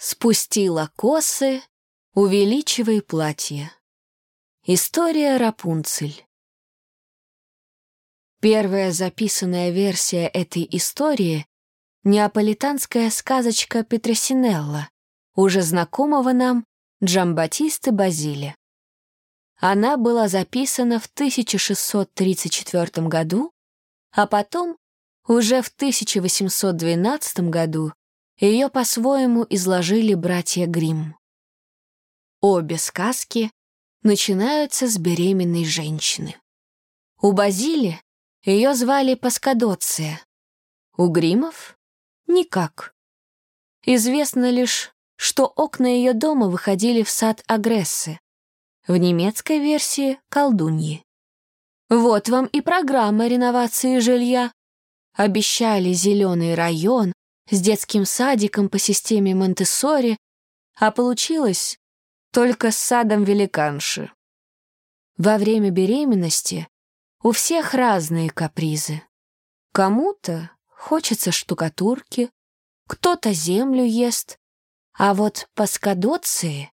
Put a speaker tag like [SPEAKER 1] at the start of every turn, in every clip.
[SPEAKER 1] Спустила косы, увеличивай платье. История Рапунцель. Первая записанная версия этой истории — неаполитанская сказочка Петросинелла, уже знакомого нам Джамбатисты Базили. Она была записана в 1634 году, а потом, уже в 1812 году, ее по-своему изложили братья Гримм. Обе сказки начинаются с беременной женщины. У Базили ее звали Паскадоция, у Гримов — никак. Известно лишь, что окна ее дома выходили в сад Агрессы, в немецкой версии — колдуньи. Вот вам и программа реновации жилья. Обещали зеленый район с детским садиком по системе Монтессори, а получилось только с садом великанши. Во время беременности у всех разные капризы. Кому-то хочется штукатурки, кто-то землю ест, а вот по скадоции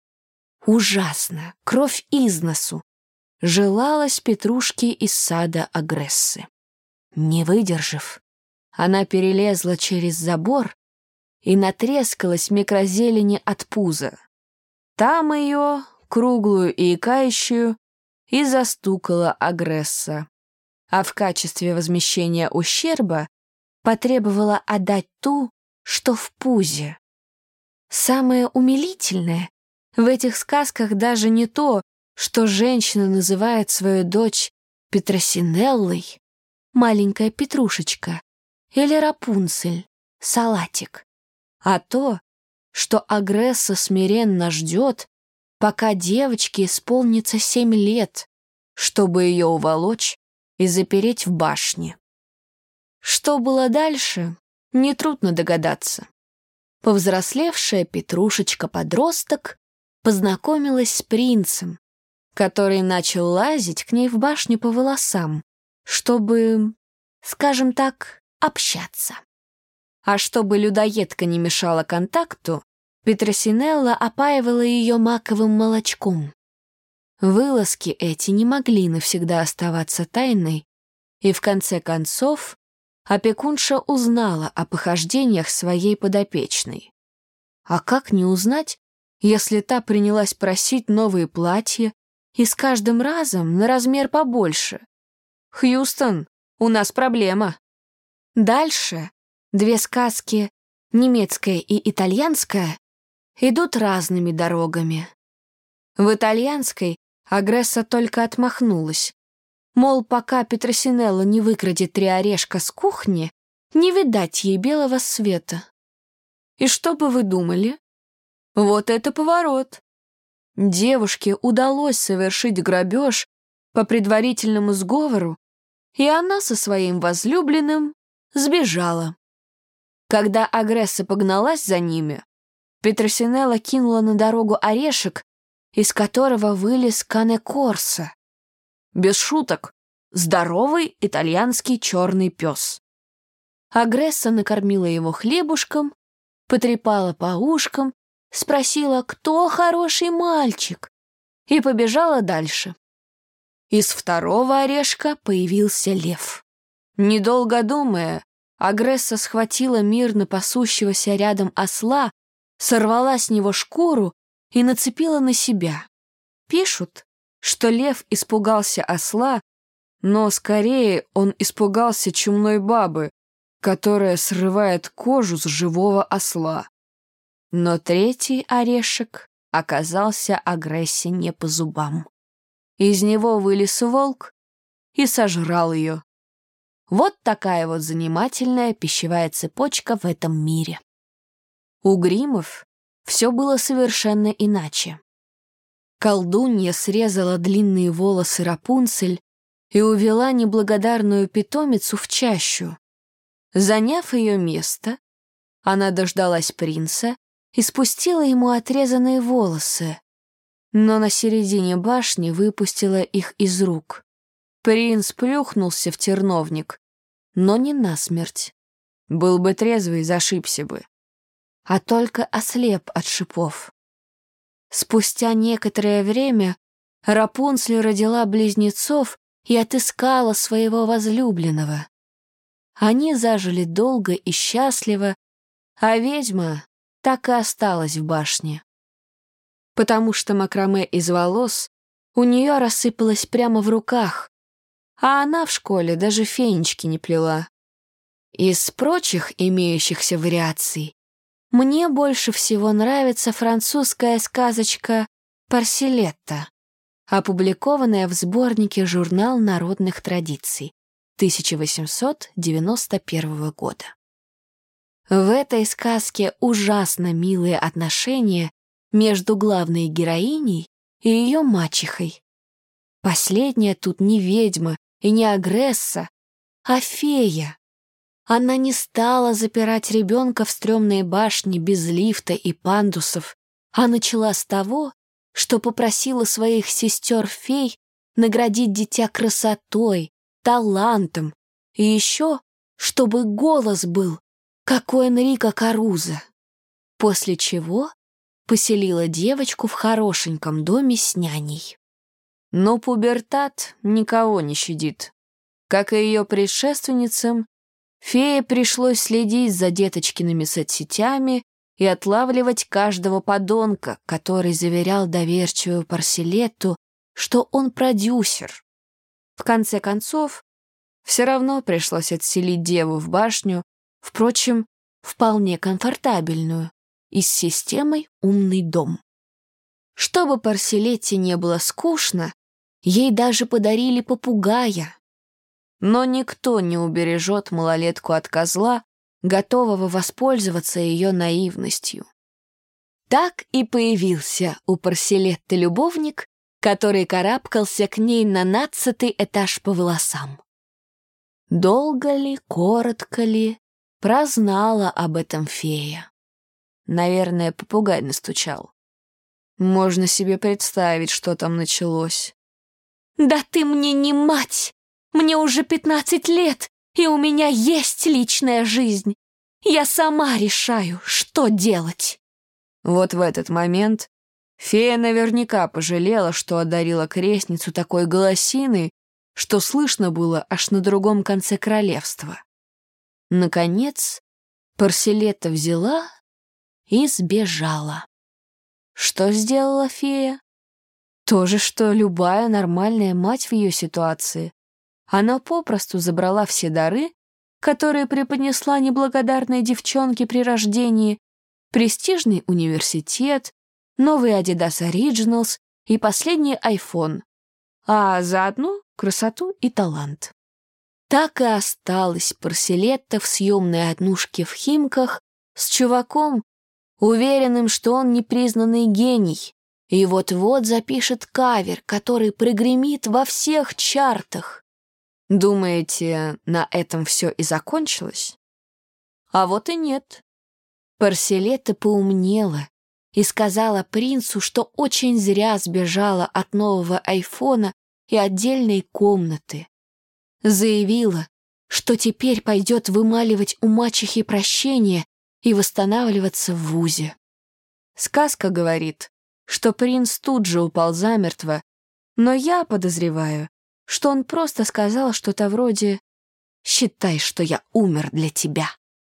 [SPEAKER 1] Ужасно, кровь из носу. Желалась Петрушке из сада Агрессы. Не выдержав, она перелезла через забор и натрескалась микрозелени от пуза. Там ее, круглую и икающую, и застукала Агресса. А в качестве возмещения ущерба потребовала отдать ту, что в пузе. Самое умилительное, в этих сказках даже не то, что женщина называет свою дочь Петросинеллой, маленькая Петрушечка, или Рапунцель, салатик, а то, что Агресса смиренно ждет, пока девочке исполнится семь лет, чтобы ее уволочь и запереть в башне. Что было дальше, нетрудно догадаться. Повзрослевшая Петрушечка-подросток познакомилась с принцем, который начал лазить к ней в башню по волосам, чтобы, скажем так, общаться. А чтобы людоедка не мешала контакту, Петросинелла опаивала ее маковым молочком. Вылазки эти не могли навсегда оставаться тайной, и в конце концов опекунша узнала о похождениях своей подопечной. А как не узнать, если та принялась просить новые платья и с каждым разом на размер побольше. «Хьюстон, у нас проблема». Дальше две сказки, немецкая и итальянская, идут разными дорогами. В итальянской Агресса только отмахнулась. Мол, пока Петросинелла не выкрадет три орешка с кухни, не видать ей белого света. И что бы вы думали? Вот это поворот! Девушке удалось совершить грабеж по предварительному сговору, и она со своим возлюбленным сбежала. Когда агресса погналась за ними, Петросинелла кинула на дорогу орешек, из которого вылез Кане Корса. Без шуток, здоровый итальянский черный пес. Агресса накормила его хлебушком, потрепала по ушкам спросила, кто хороший мальчик, и побежала дальше. Из второго орешка появился лев. Недолго думая, Агресса схватила мирно пасущегося рядом осла, сорвала с него шкуру и нацепила на себя. Пишут, что лев испугался осла, но скорее он испугался чумной бабы, которая срывает кожу с живого осла. Но третий орешек оказался агрессии не по зубам. Из него вылез волк и сожрал ее. Вот такая вот занимательная пищевая цепочка в этом мире. У гримов все было совершенно иначе. Колдунья срезала длинные волосы Рапунцель и увела неблагодарную питомицу в чащу. Заняв ее место, она дождалась принца и спустила ему отрезанные волосы, но на середине башни выпустила их из рук. Принц плюхнулся в терновник, но не насмерть. Был бы трезвый, зашибся бы. а только ослеп от шипов. Спустя некоторое время Рапунцель родила близнецов и отыскала своего возлюбленного. Они зажили долго и счастливо, а ведьма так и осталась в башне. Потому что макраме из волос у нее рассыпалось прямо в руках, а она в школе даже фенечки не плела. Из прочих имеющихся вариаций мне больше всего нравится французская сказочка «Парселетта», опубликованная в сборнике «Журнал народных традиций» 1891 года. В этой сказке ужасно милые отношения между главной героиней и ее мачехой. Последняя тут не ведьма и не агресса, а фея. Она не стала запирать ребенка в стрёмные башни без лифта и пандусов, а начала с того, что попросила своих сестер-фей наградить дитя красотой, талантом и еще, чтобы голос был, как у Энрика Каруза. После чего поселила девочку в хорошеньком доме с няней. Но пубертат никого не щадит. Как и ее предшественницам, фее пришлось следить за деточкиными соцсетями и отлавливать каждого подонка, который заверял доверчивую Парселетту, что он продюсер. В конце концов, все равно пришлось отселить деву в башню, впрочем, вполне комфортабельную, и с системой «Умный дом». Чтобы Парселетте не было скучно, ей даже подарили попугая. Но никто не убережет малолетку от козла, готового воспользоваться ее наивностью. Так и появился у Парселетты любовник, который карабкался к ней на нацатый этаж по волосам. Долго ли, коротко ли, прознала об этом фея. Наверное, попугай настучал. Можно себе представить, что там началось. «Да ты мне не мать! Мне уже пятнадцать лет, и у меня есть личная жизнь. Я сама решаю, что делать». Вот в этот момент фея наверняка пожалела, что одарила крестницу такой голосиной, что слышно было аж на другом конце королевства. Наконец, Парселета взяла и сбежала. Что сделала фея? То же, что любая нормальная мать в ее ситуации. Она попросту забрала все дары, которые преподнесла неблагодарной девчонке при рождении, престижный университет, новый Adidas Originals и последний iPhone, а заодно красоту и талант. Так и осталась Парселетта в съемной однушке в Химках с чуваком, уверенным, что он непризнанный гений, и вот-вот запишет кавер, который прогремит во всех чартах. Думаете, на этом все и закончилось? А вот и нет. Парселета поумнела и сказала принцу, что очень зря сбежала от нового айфона и отдельной комнаты. Заявила, что теперь пойдет вымаливать у мачехи прощение и восстанавливаться в вузе. Сказка говорит, что принц тут же упал замертво, но я подозреваю, что он просто сказал что-то вроде «Считай, что я умер для тебя,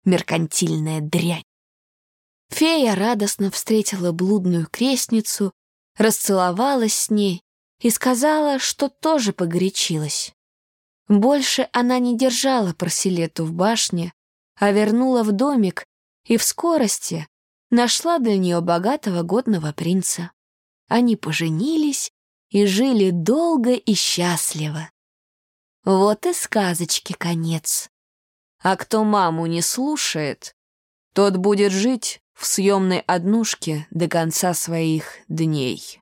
[SPEAKER 1] меркантильная дрянь». Фея радостно встретила блудную крестницу, расцеловалась с ней и сказала, что тоже погорячилась. Больше она не держала Парселету в башне, а вернула в домик и в скорости нашла для нее богатого годного принца. Они поженились и жили долго и счастливо. Вот и сказочки конец. А кто маму не слушает, тот будет жить в съемной однушке до конца своих дней.